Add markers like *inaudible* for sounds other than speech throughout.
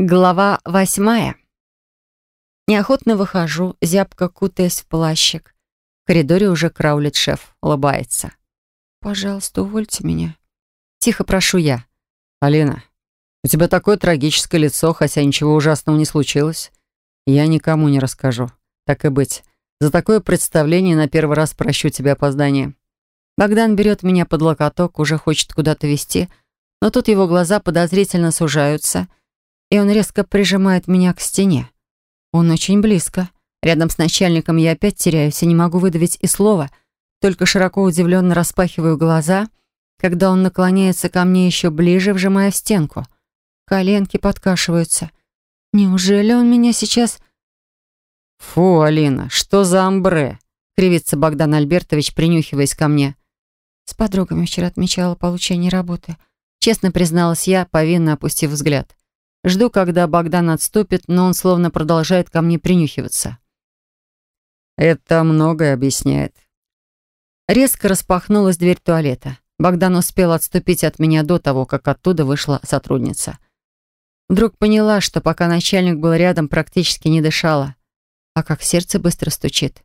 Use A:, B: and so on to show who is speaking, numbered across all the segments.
A: Глава восьмая. Неохотно выхожу, зябко кутаясь в плащик. В коридоре уже краулит шеф, улыбается. «Пожалуйста, увольте меня». Тихо прошу я.
B: «Алина, у тебя такое трагическое лицо, хотя ничего ужасного не случилось. Я никому не расскажу. Так и быть. За такое представление на первый раз прощу тебе опоздание».
A: Богдан берет меня под локоток, уже хочет куда-то вести, но тут его глаза подозрительно сужаются — и он резко прижимает меня к стене. Он очень близко. Рядом с начальником я опять теряюсь и не могу выдавить и слова, только широко удивленно распахиваю глаза, когда он наклоняется ко мне еще ближе, вжимая в стенку. Коленки подкашиваются. Неужели он меня сейчас...
B: «Фу, Алина, что за амбре?» — кривится Богдан Альбертович, принюхиваясь ко мне.
A: С подругами вчера отмечала получение работы. Честно призналась я, повинно опустив взгляд. Жду, когда Богдан отступит, но он словно продолжает ко мне принюхиваться.
B: Это многое объясняет.
A: Резко распахнулась дверь туалета. Богдан успел отступить от меня до того, как оттуда вышла сотрудница. Вдруг поняла, что пока начальник был рядом, практически не дышала. А как сердце быстро стучит.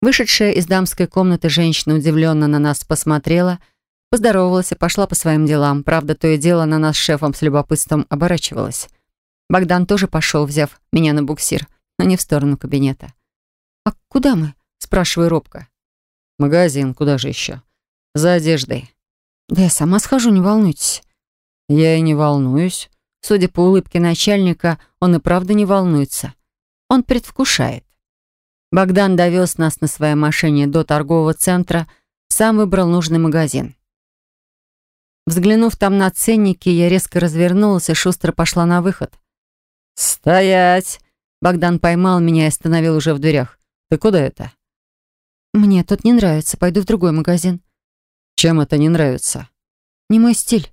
A: Вышедшая из дамской комнаты женщина удивленно на нас посмотрела — Поздоровалась и пошла по своим делам. Правда, то и дело на нас с шефом с любопытством оборачивалась. Богдан тоже пошел, взяв меня на буксир, но не в сторону кабинета. «А куда мы?» — спрашиваю робко.
B: «Магазин, куда же еще?» «За одеждой».
A: «Да я сама схожу, не волнуйтесь».
B: «Я и не волнуюсь».
A: Судя по улыбке начальника, он и правда не волнуется. Он предвкушает. Богдан довез нас на своей машине до торгового центра, сам выбрал нужный магазин. Взглянув там на ценники, я резко развернулась и шустро пошла на выход.
B: «Стоять!»
A: Богдан поймал меня и остановил уже в дверях.
B: «Ты куда это?»
A: «Мне тут не нравится. Пойду в другой магазин».
B: «Чем это не нравится?»
A: «Не мой стиль».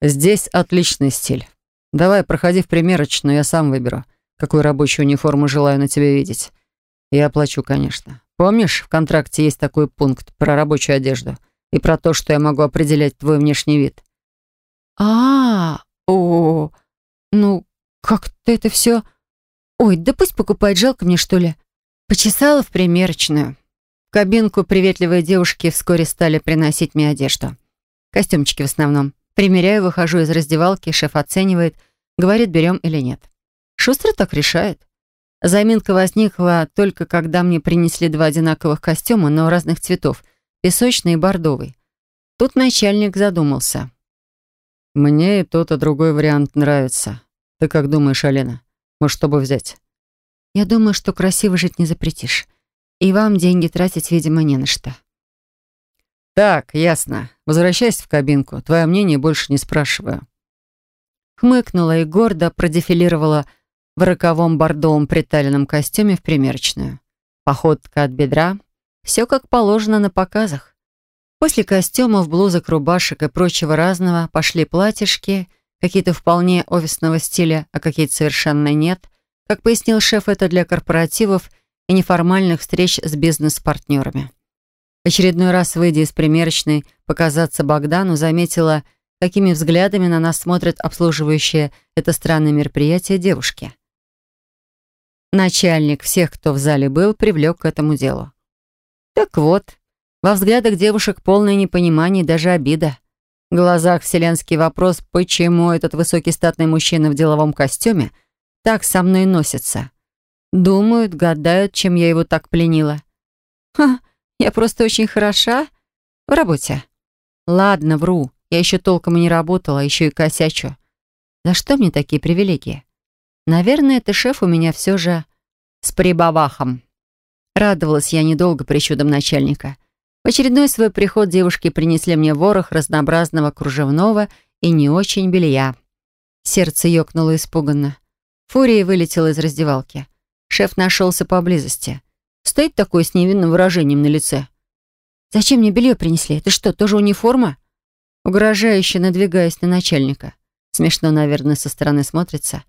B: «Здесь отличный стиль. Давай, проходи в примерочную, я сам выберу, какую рабочую униформу желаю на тебе видеть. Я оплачу, конечно. Помнишь, в контракте есть такой пункт про рабочую одежду?» И про то, что я могу определять твой внешний вид.
A: А, -а, -а о, ну как-то это все. Ой, да пусть покупает, жалко мне что ли. Почесала в примерочную. В кабинку приветливые девушки вскоре стали приносить мне одежду. Костюмчики в основном. Примеряю, выхожу из раздевалки, шеф оценивает, говорит, берем или нет. Шустро так решает. Заминка возникла только когда мне принесли два одинаковых костюма, но разных цветов — песочный и бордовый. Тут начальник задумался.
B: «Мне и тот, и другой вариант нравится. Ты как думаешь, Алина? Может, чтобы взять?»
A: «Я думаю, что красиво жить не запретишь. И вам деньги тратить, видимо, не на что».
B: «Так, ясно. Возвращайся в кабинку. Твое мнение больше не спрашиваю».
A: Хмыкнула и гордо продефилировала в роковом бордовом приталенном костюме в примерочную. Походка от бедра, все как положено на показах. После костюмов, блузок, рубашек и прочего разного пошли платьишки, какие-то вполне офисного стиля, а какие-то совершенно нет. Как пояснил шеф, это для корпоративов и неформальных встреч с бизнес-партнерами. Очередной раз, выйдя из примерочной, показаться Богдану, заметила, какими взглядами на нас смотрят обслуживающие это странное мероприятие девушки. Начальник всех, кто в зале был, привлек к этому делу. Так вот, во взглядах девушек полное непонимание и даже обида. В глазах вселенский вопрос, почему этот высокий статный мужчина в деловом костюме так со мной носится. Думают, гадают, чем я его так пленила. Ха, я просто очень хороша в работе. Ладно, вру, я еще толком и не работала, еще и косячу. За что мне такие привилегии? Наверное, это шеф у меня все же с прибавахом. Радовалась я недолго причудам начальника. В очередной свой приход девушки принесли мне ворох разнообразного кружевного и не очень белья. Сердце ёкнуло испуганно. Фурия вылетела из раздевалки. Шеф нашелся поблизости. Стоит такой с невинным выражением на лице. «Зачем мне белье принесли? Это что, тоже униформа?» Угрожающе надвигаясь на начальника. Смешно, наверное, со стороны смотрится.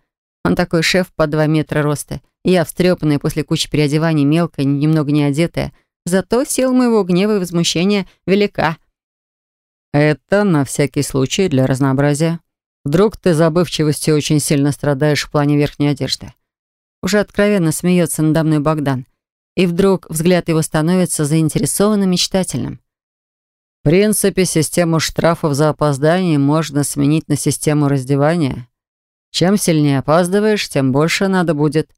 A: Он такой шеф по два метра роста. Я, встрепанная после кучи переодеваний, мелкая, немного не одетая. Зато сил моего гнева и возмущения велика.
B: «Это на всякий случай для разнообразия. Вдруг ты забывчивостью очень сильно страдаешь в плане верхней одежды. Уже откровенно смеется надо мной Богдан. И вдруг взгляд его становится заинтересованным мечтательным. В принципе, систему штрафов за опоздание можно сменить на систему раздевания. Чем сильнее опаздываешь, тем больше надо будет.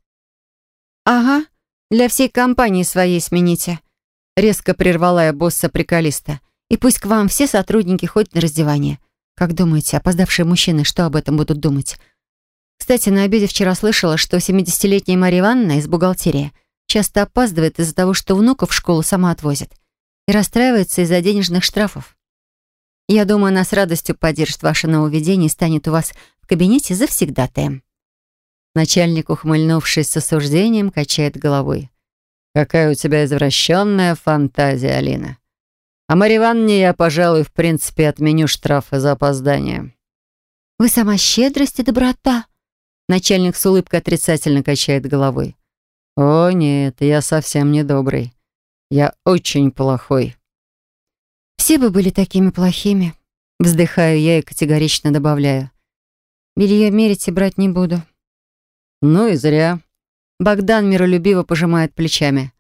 A: «Ага, для всей компании своей смените», — резко прервала я босса-приколиста. «И пусть к вам все сотрудники ходят на раздевание. Как думаете, опоздавшие мужчины что об этом будут думать? Кстати, на обеде вчера слышала, что 70-летняя Мария Ивановна из бухгалтерии часто опаздывает из-за того, что внуков в школу сама отвозит. И расстраивается из-за денежных штрафов. Я думаю, она с радостью поддержит ваше нововведение и станет у вас кабинете завсегдатаем.
B: Начальник, ухмыльнувшись с осуждением, качает головой. «Какая у тебя извращенная фантазия, Алина. А Марье Ивановне я, пожалуй, в принципе, отменю штрафы за опоздание».
A: «Вы сама щедрость и доброта». Начальник с улыбкой отрицательно качает головой.
B: «О, нет, я совсем не добрый. Я очень плохой».
A: «Все бы были такими плохими», — вздыхаю я и категорично добавляю. «Белье мерить и брать не буду».
B: «Ну и зря».
A: Богдан миролюбиво пожимает плечами.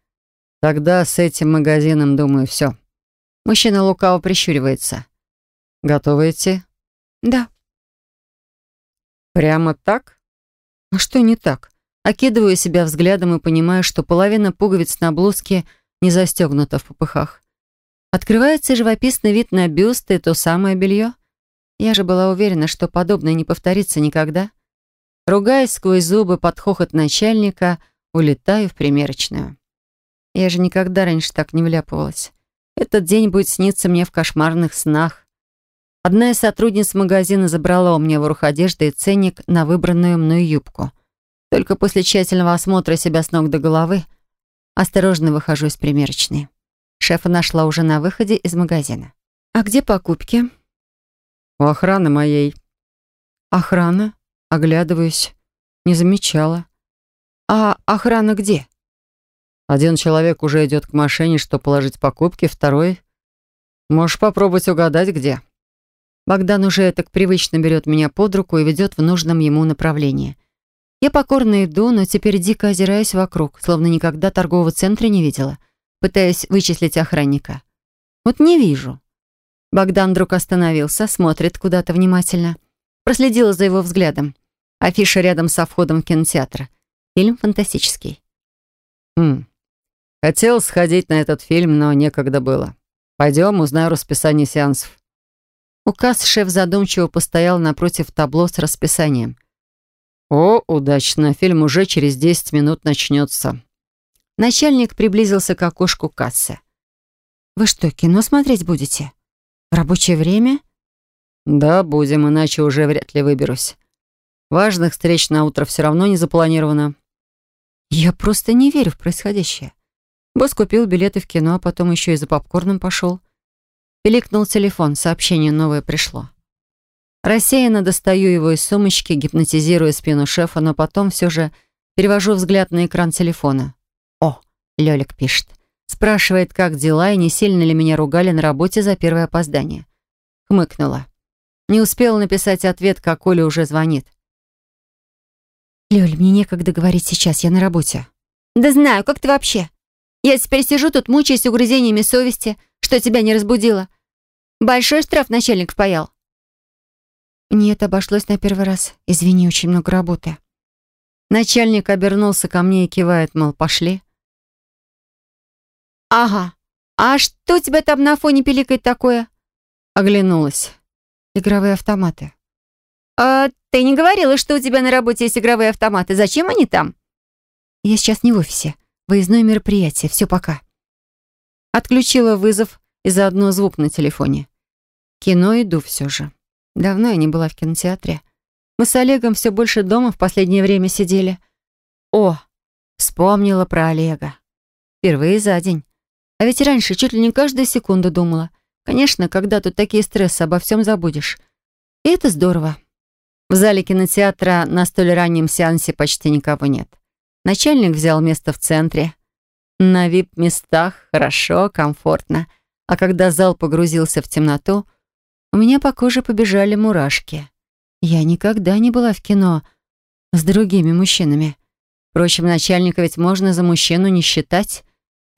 B: «Тогда с этим магазином, думаю, все.
A: Мужчина лукаво прищуривается.
B: «Готовы идти?»
A: «Да».
B: «Прямо так?»
A: «А что не так?» Окидываю себя взглядом и понимаю, что половина пуговиц на блузке не застегнута в попыхах. Открывается живописный вид на бюст и то самое белье. Я же была уверена, что подобное не повторится никогда. Ругаясь сквозь зубы под хохот начальника, улетаю в примерочную. Я же никогда раньше так не вляпывалась. Этот день будет сниться мне в кошмарных снах. Одна из сотрудниц магазина забрала у меня в рух одежды и ценник на выбранную мною юбку. Только после тщательного осмотра себя с ног до головы осторожно выхожу из примерочной. Шефа нашла уже на выходе из магазина. «А где покупки?»
B: «У охраны моей».
A: «Охрана?» Оглядываюсь. Не замечала. «А охрана где?»
B: Один человек уже идет к машине, чтобы положить покупки, второй... Можешь попробовать угадать, где.
A: Богдан уже так привычно берет меня под руку и ведет в нужном ему направлении. Я покорно иду, но теперь дико озираюсь вокруг, словно никогда торгового центра не видела, пытаясь вычислить охранника. Вот не вижу. Богдан вдруг остановился, смотрит куда-то внимательно. Проследила за его взглядом. Афиша рядом со входом в кинотеатр. Фильм фантастический.
B: Хм, Хотел сходить на этот фильм, но некогда было. Пойдем, узнаю расписание сеансов.
A: Указ шеф задумчиво постоял напротив табло с расписанием.
B: О, удачно, фильм уже через 10 минут начнется.
A: Начальник приблизился к окошку кассы. «Вы что, кино смотреть будете? В рабочее время?»
B: «Да, будем, иначе уже вряд ли выберусь. Важных встреч на утро все равно не запланировано».
A: «Я просто не верю в происходящее. Босс купил билеты в кино, а потом еще и за попкорном пошел. Пиликнул телефон, сообщение новое пришло. Рассеянно достаю его из сумочки, гипнотизируя спину шефа, но потом все же перевожу взгляд на экран телефона. О, Лёлик пишет. Спрашивает, как дела и не сильно ли меня ругали на работе за первое опоздание. Хмыкнула. Не успела написать ответ, как Оля уже звонит. «Лёль, мне некогда говорить сейчас, я на работе». «Да знаю, как ты вообще?» Я теперь сижу тут, мучаясь угрызениями совести, что тебя не разбудила. Большой штраф начальник впаял». Нет, обошлось на первый раз. Извини, очень много работы. Начальник обернулся ко мне и кивает, мол, пошли. «Ага. А что у тебя там на фоне пиликает такое?» Оглянулась. «Игровые автоматы». «А ты не говорила, что у тебя на работе есть игровые автоматы? Зачем они там?» «Я сейчас не в офисе. Выездное мероприятие. Все, пока. Отключила вызов и заодно звук на телефоне. Кино иду все же. Давно я не была в кинотеатре. Мы с Олегом все больше дома в последнее время сидели. О, вспомнила про Олега. Впервые за день. А ведь раньше чуть ли не каждую секунду думала. Конечно, когда тут такие стрессы, обо всем забудешь. И это здорово. В зале кинотеатра на столь раннем сеансе почти никого нет. Начальник взял место в центре. На вип-местах хорошо, комфортно. А когда зал погрузился в темноту, у меня по коже побежали мурашки. Я никогда не была в кино с другими мужчинами. Впрочем, начальника ведь можно за мужчину не считать.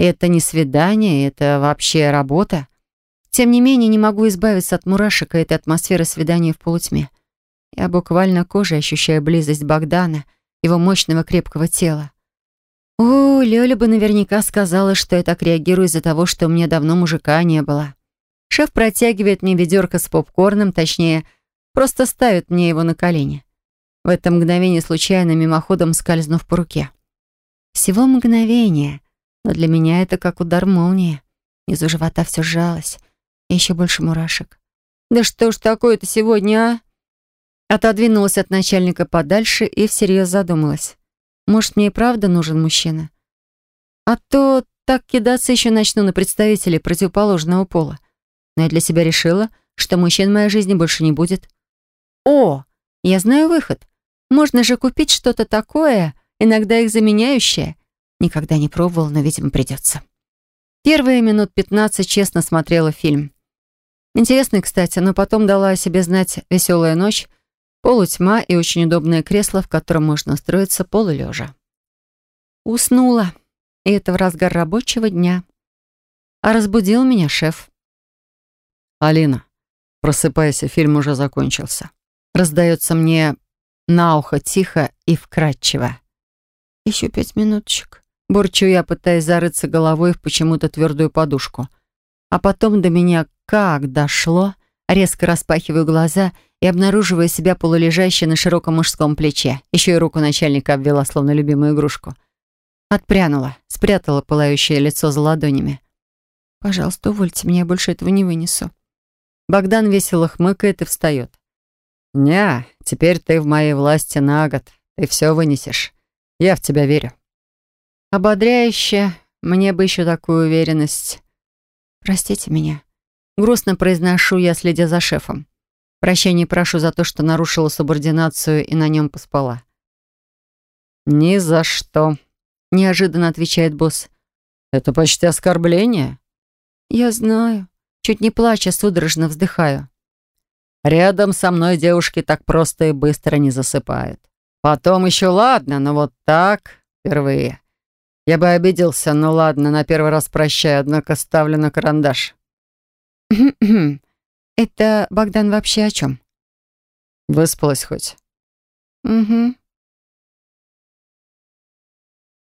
A: Это не свидание, это вообще работа. Тем не менее, не могу избавиться от мурашек и этой атмосферы свидания в полутьме. Я буквально кожей ощущаю близость Богдана, его мощного крепкого тела. О, Лёля бы наверняка сказала, что я так реагирую из-за того, что у меня давно мужика не было. Шеф протягивает мне ведерко с попкорном, точнее, просто ставит мне его на колени. В это мгновение случайно мимоходом скользнув по руке. Всего мгновение, но для меня это как удар молнии. Внизу живота все сжалось, и еще больше мурашек. «Да что ж такое-то сегодня, а?» Отодвинулась от начальника подальше и всерьез задумалась. Может, мне и правда нужен мужчина? А то так кидаться еще начну на представителей противоположного пола. Но я для себя решила, что мужчин в моей жизни больше не будет. О, я знаю выход. Можно же купить что-то такое, иногда их заменяющее. Никогда не пробовала, но, видимо, придется. Первые минут 15 честно смотрела фильм. Интересный, кстати, но потом дала о себе знать «Веселая ночь», полутьма и очень удобное кресло, в котором можно устроиться полулежа. Уснула, и это в разгар рабочего дня. А разбудил меня шеф.
B: «Алина, просыпайся, фильм уже закончился».
A: Раздается мне на ухо тихо и вкрадчиво. «Еще пять минуточек». Бурчу я, пытаясь зарыться головой в почему-то твердую подушку. А потом до меня как дошло, резко распахиваю глаза и обнаруживаю себя полулежащей на широком мужском плече. Еще и руку начальника обвела, словно любимую игрушку. Отпрянула, спрятала пылающее лицо за ладонями. «Пожалуйста, увольте меня, я больше этого не вынесу». Богдан весело хмыкает и встает.
B: «Ня, теперь ты в моей власти на год. Ты все вынесешь. Я в тебя верю».
A: Ободряюще. Мне бы еще такую уверенность. «Простите меня». Грустно произношу я, следя за шефом. Прощения прошу за то, что нарушила субординацию и на нем поспала.
B: «Ни за что», —
A: неожиданно отвечает босс.
B: «Это почти оскорбление».
A: «Я знаю». Чуть не плача, судорожно вздыхаю.
B: Рядом со мной девушки так просто и быстро не засыпают. Потом еще ладно, но вот так впервые. Я бы обиделся, но ладно, на первый раз прощаю, однако ставлю на карандаш. *clears throat*
A: Это Богдан вообще о чем?
B: Выспалась хоть?
A: Угу.